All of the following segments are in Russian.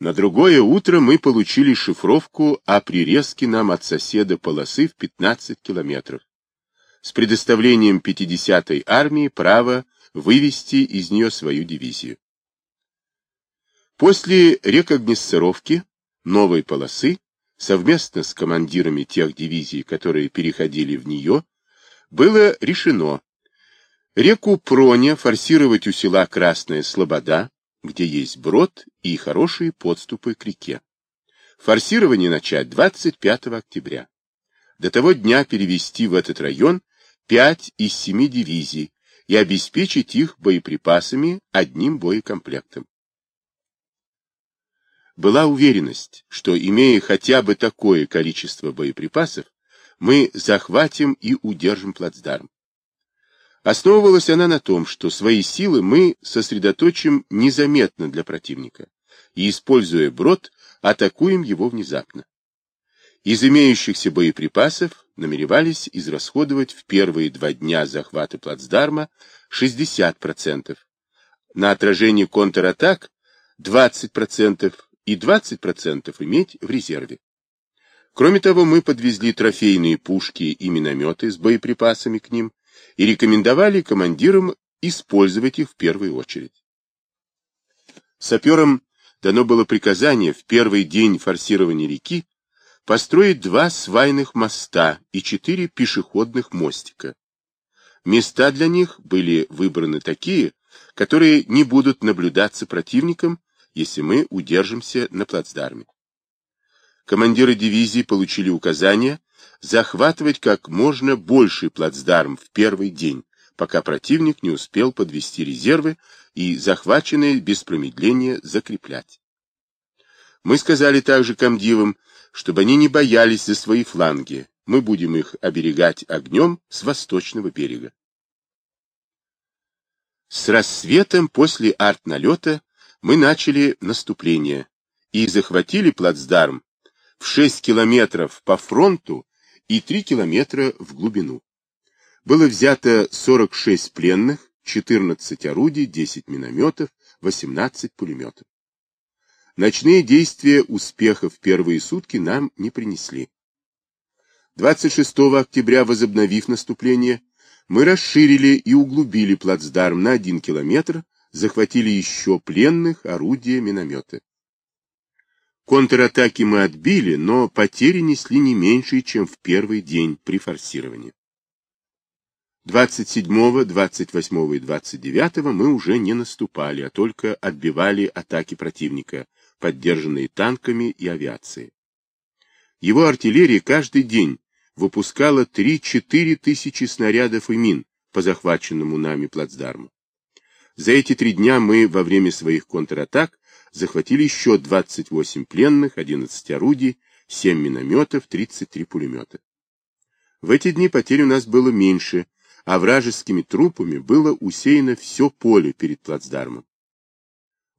На другое утро мы получили шифровку о прирезке нам от соседа полосы в 15 километров с предоставлением 50-й армии права вывести из нее свою дивизию. После рекогносцировки новой полосы совместно с командирами тех дивизий, которые переходили в нее, было решено реку Проня форсировать у села Красная Слобода, где есть брод и хорошие подступы к реке. Форсирование начать 25 октября. До того дня перевести в этот район 5 из 7 дивизий и обеспечить их боеприпасами одним боекомплектом. Была уверенность, что, имея хотя бы такое количество боеприпасов, мы захватим и удержим плацдарм. Основывалась она на том, что свои силы мы сосредоточим незаметно для противника и, используя брод, атакуем его внезапно. Из имеющихся боеприпасов намеревались израсходовать в первые два дня захвата плацдарма 60%, на отражение контратак 20% и 20% иметь в резерве. Кроме того, мы подвезли трофейные пушки и минометы с боеприпасами к ним и рекомендовали командирам использовать их в первую очередь. Саперам дано было приказание в первый день форсирования реки построить два свайных моста и четыре пешеходных мостика. Места для них были выбраны такие, которые не будут наблюдаться противником, если мы удержимся на плацдарме. Командиры дивизии получили указание захватывать как можно больший плацдарм в первый день, пока противник не успел подвести резервы и захваченные без промедления закреплять. Мы сказали также комдивам, чтобы они не боялись за свои фланги. Мы будем их оберегать огнем с восточного берега. С рассветом после артналета мы начали наступление и захватили плацдарм в 6 километров по фронту и 3 километра в глубину. Было взято 46 пленных, 14 орудий, 10 минометов, 18 пулеметов. Ночные действия успеха в первые сутки нам не принесли. 26 октября, возобновив наступление, мы расширили и углубили плацдарм на 1 километр, захватили еще пленных, орудия, минометы. Контратаки мы отбили, но потери несли не меньше, чем в первый день при форсировании. 27, 28 и 29 мы уже не наступали, а только отбивали атаки противника, поддержанные танками и авиацией. Его артиллерия каждый день выпускала 3-4 тысячи снарядов и мин по захваченному нами плацдарму. За эти три дня мы во время своих контратак захватили еще 28 пленных, 11 орудий, 7 минометов, 33 пулемета. В эти дни потерь у нас было меньше, а вражескими трупами было усеяно все поле перед плацдармом.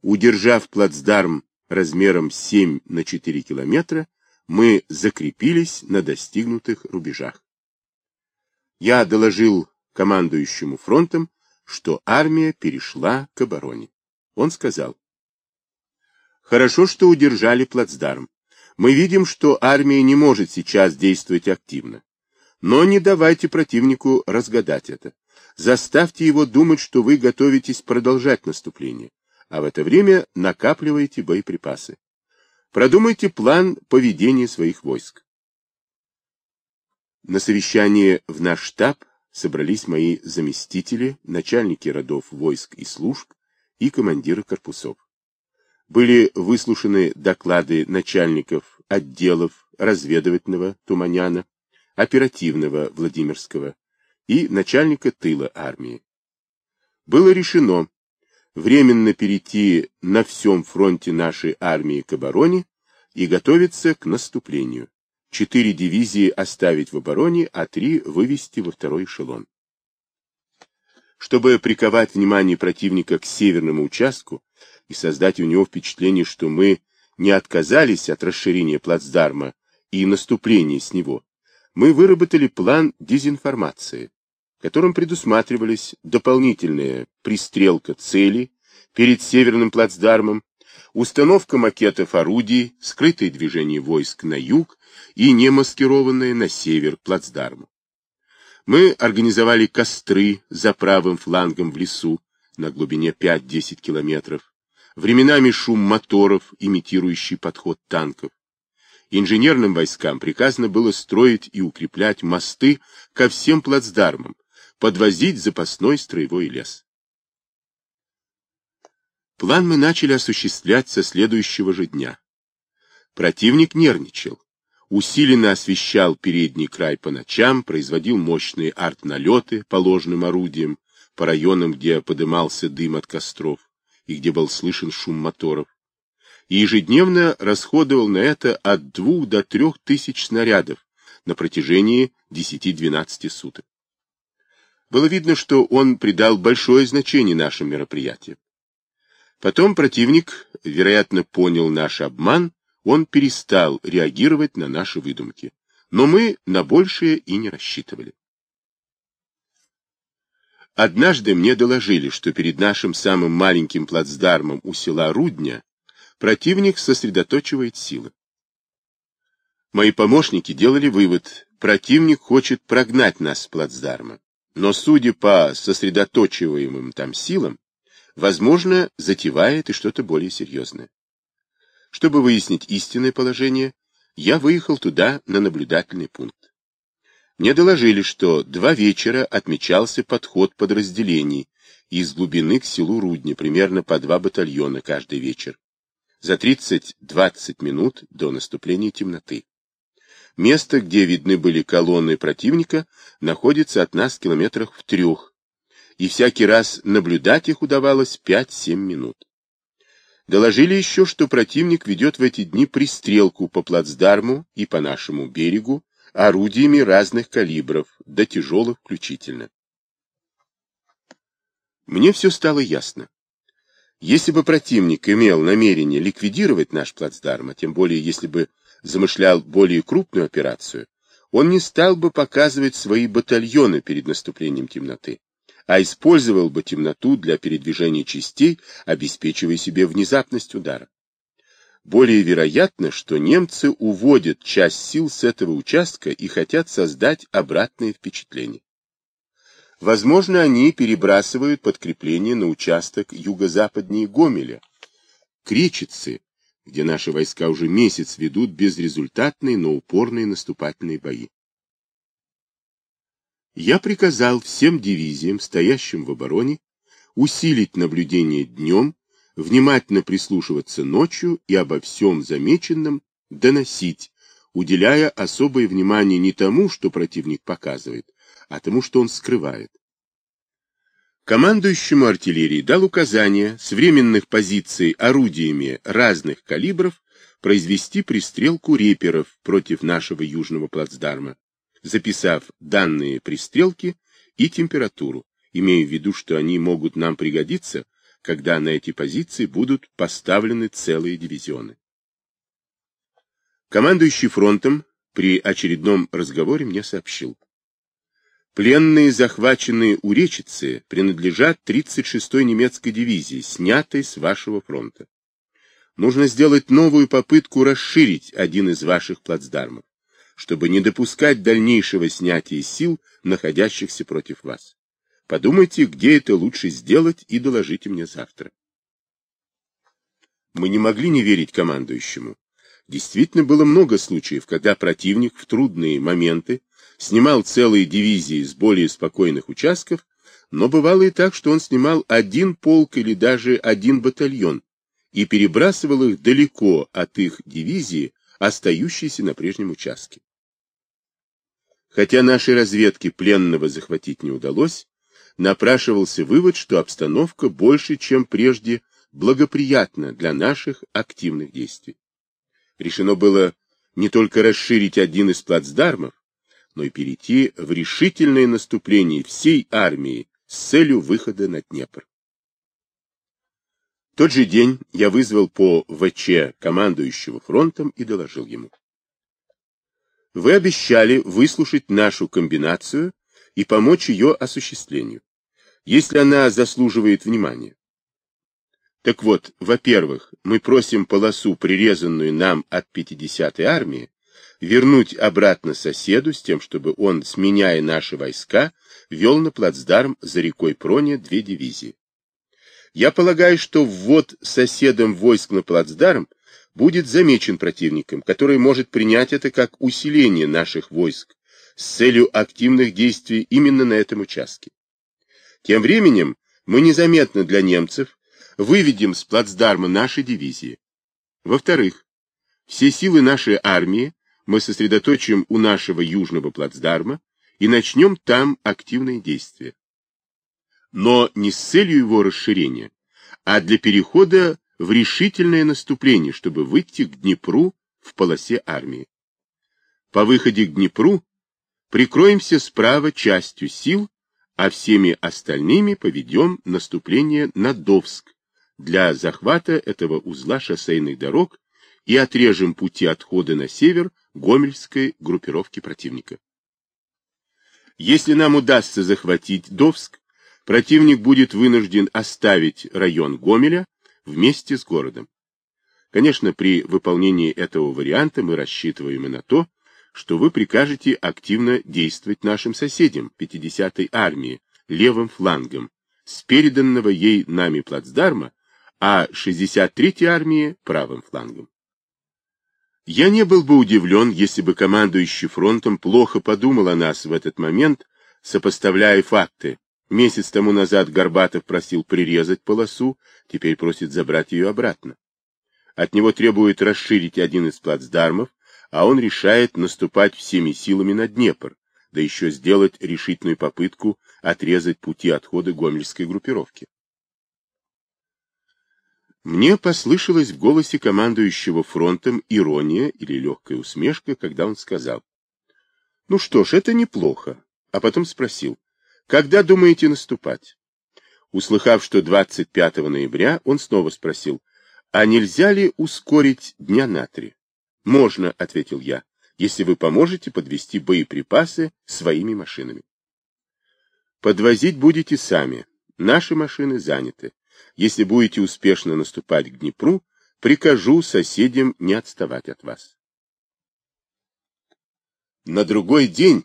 Удержав плацдарм размером 7 на 4 километра, мы закрепились на достигнутых рубежах. Я доложил командующему фронтом, что армия перешла к обороне. Он сказал, «Хорошо, что удержали плацдарм. Мы видим, что армия не может сейчас действовать активно. Но не давайте противнику разгадать это. Заставьте его думать, что вы готовитесь продолжать наступление а в это время накапливаете боеприпасы. Продумайте план поведения своих войск. На совещании в наш штаб собрались мои заместители, начальники родов войск и служб и командиры корпусов. Были выслушаны доклады начальников отделов разведывательного Туманяна, оперативного Владимирского и начальника тыла армии. Было решено временно перейти на всем фронте нашей армии к обороне и готовиться к наступлению. Четыре дивизии оставить в обороне, а три вывести во второй эшелон. Чтобы приковать внимание противника к северному участку и создать у него впечатление, что мы не отказались от расширения плацдарма и наступления с него, мы выработали план дезинформации, которым предусматривались дополнительная пристрелка целей перед северным плацдармом, установка макетов орудий, скрытое движение войск на юг и немаскированное на север плацдарму. Мы организовали костры за правым флангом в лесу на глубине 5-10 километров, временами шум моторов, имитирующий подход танков. Инженерным войскам приказано было строить и укреплять мосты ко всем плацдармам, подвозить запасной строевой лес. План мы начали осуществлять со следующего же дня. Противник нервничал, усиленно освещал передний край по ночам, производил мощные артналеты по ложным орудиям, по районам, где подымался дым от костров и где был слышен шум моторов и ежедневно расходовал на это от двух до трех тысяч снарядов на протяжении 10-12 суток. Было видно, что он придал большое значение нашим мероприятиям. Потом противник, вероятно, понял наш обман, он перестал реагировать на наши выдумки. Но мы на большее и не рассчитывали. Однажды мне доложили, что перед нашим самым маленьким плацдармом у села Рудня противник сосредоточивает силы. Мои помощники делали вывод, противник хочет прогнать нас с плацдарма, но, судя по сосредоточиваемым там силам, возможно, затевает и что-то более серьезное. Чтобы выяснить истинное положение, я выехал туда на наблюдательный пункт. Мне доложили, что два вечера отмечался подход подразделений из глубины к селу Рудни, примерно по два батальона каждый вечер, за 30-20 минут до наступления темноты. Место, где видны были колонны противника, находится от нас километрах в трех, и всякий раз наблюдать их удавалось 5-7 минут. Доложили еще, что противник ведет в эти дни пристрелку по плацдарму и по нашему берегу орудиями разных калибров, до тяжелых включительно. Мне все стало ясно. Если бы противник имел намерение ликвидировать наш плацдарм, а тем более если бы замышлял более крупную операцию, он не стал бы показывать свои батальоны перед наступлением темноты, а использовал бы темноту для передвижения частей, обеспечивая себе внезапность удара. Более вероятно, что немцы уводят часть сил с этого участка и хотят создать обратное впечатление. Возможно, они перебрасывают подкрепление на участок юго-западнее Гомеля, Кречицы, где наши войска уже месяц ведут безрезультатные, но упорные наступательные бои. Я приказал всем дивизиям, стоящим в обороне, усилить наблюдение днем, внимательно прислушиваться ночью и обо всем замеченном доносить, уделяя особое внимание не тому, что противник показывает, а тому, что он скрывает. Командующему артиллерии дал указание с временных позиций орудиями разных калибров произвести пристрелку реперов против нашего южного плацдарма, записав данные пристрелки и температуру, имея в виду, что они могут нам пригодиться, когда на эти позиции будут поставлены целые дивизионы. Командующий фронтом при очередном разговоре мне сообщил. Пленные, захваченные у Речицы, принадлежат 36-й немецкой дивизии, снятой с вашего фронта. Нужно сделать новую попытку расширить один из ваших плацдармов, чтобы не допускать дальнейшего снятия сил, находящихся против вас. Подумайте, где это лучше сделать, и доложите мне завтра. Мы не могли не верить командующему. Действительно, было много случаев, когда противник в трудные моменты снимал целые дивизии с более спокойных участков, но бывало и так, что он снимал один полк или даже один батальон и перебрасывал их далеко от их дивизии, остающейся на прежнем участке. Хотя нашей разведке пленного захватить не удалось, напрашивался вывод, что обстановка больше, чем прежде, благоприятна для наших активных действий. Решено было не только расширить один из плацдармов, но и перейти в решительное наступление всей армии с целью выхода на Днепр. В тот же день я вызвал по ВЧ командующего фронтом и доложил ему. Вы обещали выслушать нашу комбинацию и помочь ее осуществлению, если она заслуживает внимания. Так вот, во-первых, мы просим полосу, прирезанную нам от 50-й армии, вернуть обратно соседу с тем, чтобы он, сменяя наши войска, вел на плацдарм за рекой Проне две дивизии. Я полагаю, что ввод соседом войск на плацдарм будет замечен противником, который может принять это как усиление наших войск с целью активных действий именно на этом участке. Тем временем мы незаметно для немцев выведем с плацдарма наши дивизии. Во-вторых, все силы нашей армии мы сосредоточим у нашего южного плацдарма и начнем там активные действия. Но не с целью его расширения, а для перехода в решительное наступление, чтобы выйти к Днепру в полосе армии. По выходе к Днепру прикроемся справа частью сил, а всеми остальными поведем наступление на Довск для захвата этого узла шоссейных дорог и отрежем пути отхода на север Гомельской группировки противника. Если нам удастся захватить Довск, противник будет вынужден оставить район Гомеля вместе с городом. Конечно, при выполнении этого варианта мы рассчитываем и на то, что вы прикажете активно действовать нашим соседям, 50-й армии, левым флангом, с переданного ей нами плацдарма, а 63-й армии правым флангом. Я не был бы удивлен, если бы командующий фронтом плохо подумал о нас в этот момент, сопоставляя факты. Месяц тому назад Горбатов просил прирезать полосу, теперь просит забрать ее обратно. От него требует расширить один из плацдармов, а он решает наступать всеми силами на Днепр, да еще сделать решительную попытку отрезать пути отхода гомельской группировки. Мне послышалась в голосе командующего фронтом ирония или легкая усмешка, когда он сказал, «Ну что ж, это неплохо», а потом спросил, «Когда думаете наступать?» Услыхав, что 25 ноября, он снова спросил, «А нельзя ли ускорить дня на три?» «Можно», — ответил я, «если вы поможете подвести боеприпасы своими машинами». «Подвозить будете сами. Наши машины заняты. Если будете успешно наступать к Днепру, прикажу соседям не отставать от вас. На другой день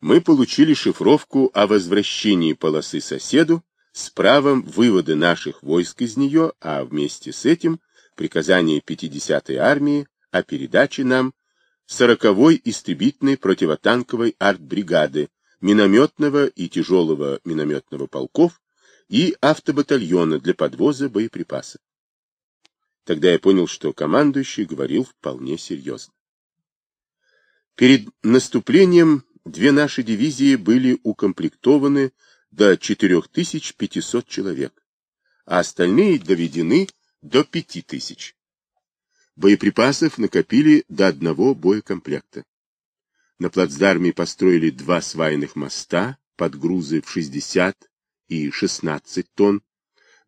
мы получили шифровку о возвращении полосы соседу с правом вывода наших войск из нее, а вместе с этим приказание 50-й армии о передаче нам 40-й истребительной противотанковой артбригады, минометного и тяжелого минометного полков и автобатальона для подвоза боеприпасов. Тогда я понял, что командующий говорил вполне серьезно. Перед наступлением две наши дивизии были укомплектованы до 4500 человек, а остальные доведены до 5000. Боеприпасов накопили до одного боекомплекта. На плацдарме построили два свайных моста под грузы в 60 и 16 тонн,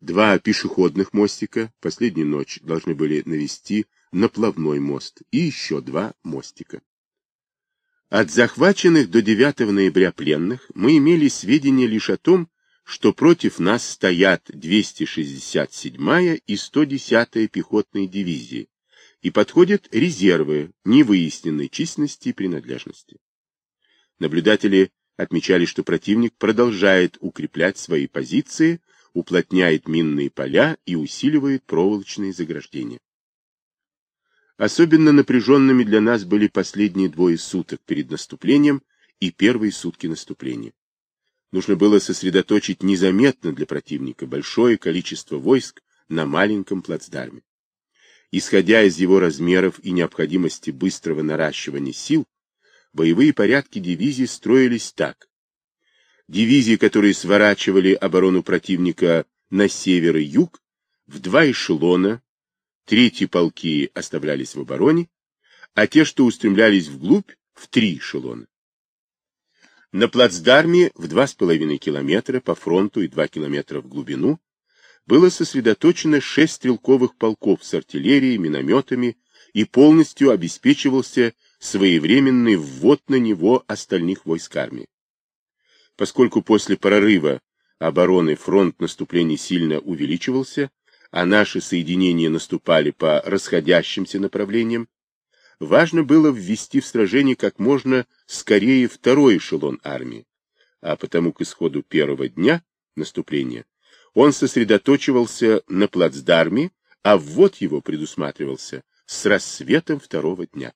два пешеходных мостика, последнюю ночь должны были навести наплавной мост, и еще два мостика. От захваченных до 9 ноября пленных мы имели сведения лишь о том, что против нас стоят 267-я и 110-я пехотные дивизии, и подходят резервы невыясненной численности и принадлежности. Наблюдатели отмечали, что противник продолжает укреплять свои позиции, уплотняет минные поля и усиливает проволочные заграждения. Особенно напряженными для нас были последние двое суток перед наступлением и первые сутки наступления. Нужно было сосредоточить незаметно для противника большое количество войск на маленьком плацдарме. Исходя из его размеров и необходимости быстрого наращивания сил, боевые порядки дивизий строились так. Дивизии, которые сворачивали оборону противника на север и юг, в два эшелона, третьи полки оставлялись в обороне, а те, что устремлялись вглубь, в три эшелона. На плацдарме в два с половиной километра по фронту и два километра в глубину было сосредоточено шесть стрелковых полков с артиллерией, минометами и полностью обеспечивался своевременный ввод на него остальных войск армии. Поскольку после прорыва обороны фронт наступлений сильно увеличивался, а наши соединения наступали по расходящимся направлениям, важно было ввести в сражение как можно скорее второй эшелон армии, а потому к исходу первого дня наступления он сосредоточивался на плацдарме, а ввод его предусматривался с рассветом второго дня.